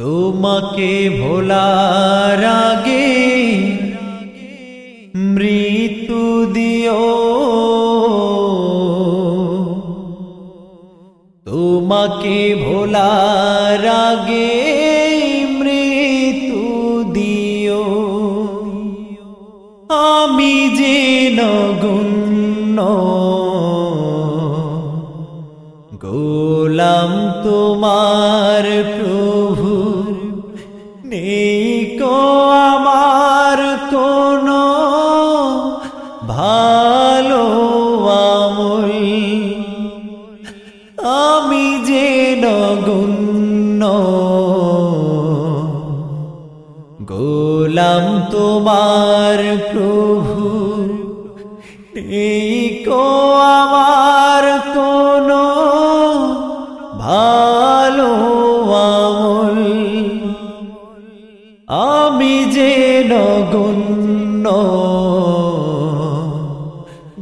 তোমাকে ভোলার আগে মৃত্যু দিও। তোমাকে ভোলার আগে মৃত্যু দিও। আমি যে নগুণ্য গোলাম তোমার প্রভু। নেই কো আমার কোনো ভালো আমল। আমি যে নগুণ্য গোলাম তোমার প্রভু। এই কো আমার কোনো নগুণ্য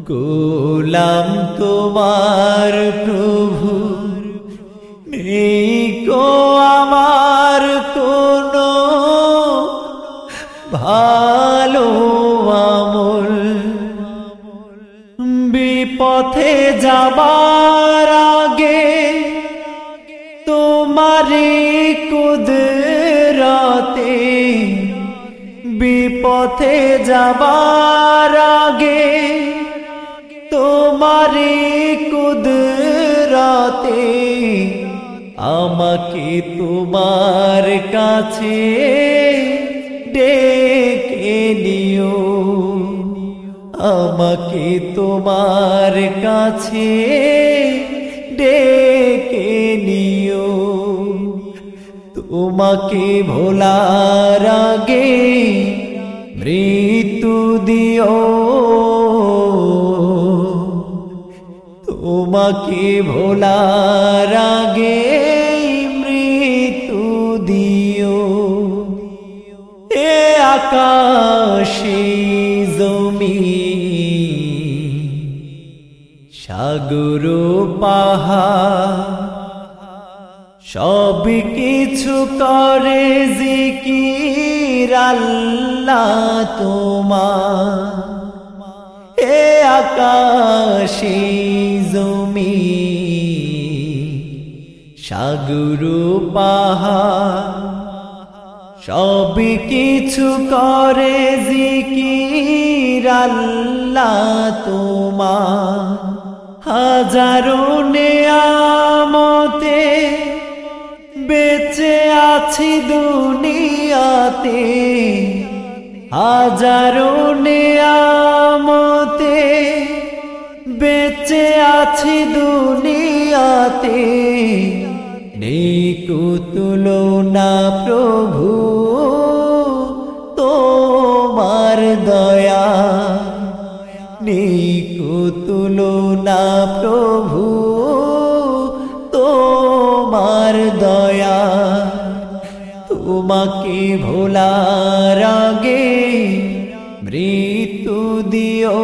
গোলাম তোমার প্রভু নেই কো আমার কোনো ভালো আমল। বিপথে যাবার আগে তোমারে কুদরতে বিপথে যাবার আগে তোমারে কুদরতে আমাকে তোমার কাছে ডেকে নিও। আমাকে তোমার কাছে ডেকে নিও। তোমাকে ভোলার আগে মৃত্যু দিও। তোমাকে ভোলার আগে মৃত্যু দিও। এ আকাশে জমি, সাগর পাহাড় সব কিছু করে জিকির আল্লাহ তোমার। এ আকাশে জমি, সাগর, পাহাড়। সব কিছু করে জিকির আল্লাহ তোমার। হাজারো নেয়ামতে বেঁচে আছি দুনিয়াতে, হাজারো নেয়ামতে। বেঁচে আছি দুনিয়াতে নেই তুলনা প্রভু, তোমার দয়া। নেই তুলনা প্রভু, তোমার দয়া। তোমাকে ভোলার আগে মৃত্যু দিও।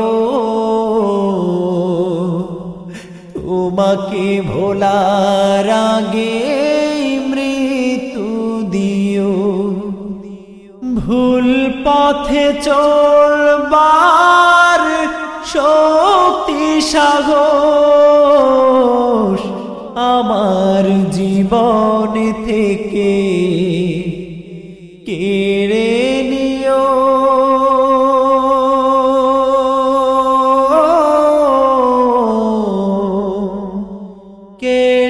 তোমাকে ভোলার আগে মৃত্যু দিও। ভুল পথে চলবার শক্তি সাহস que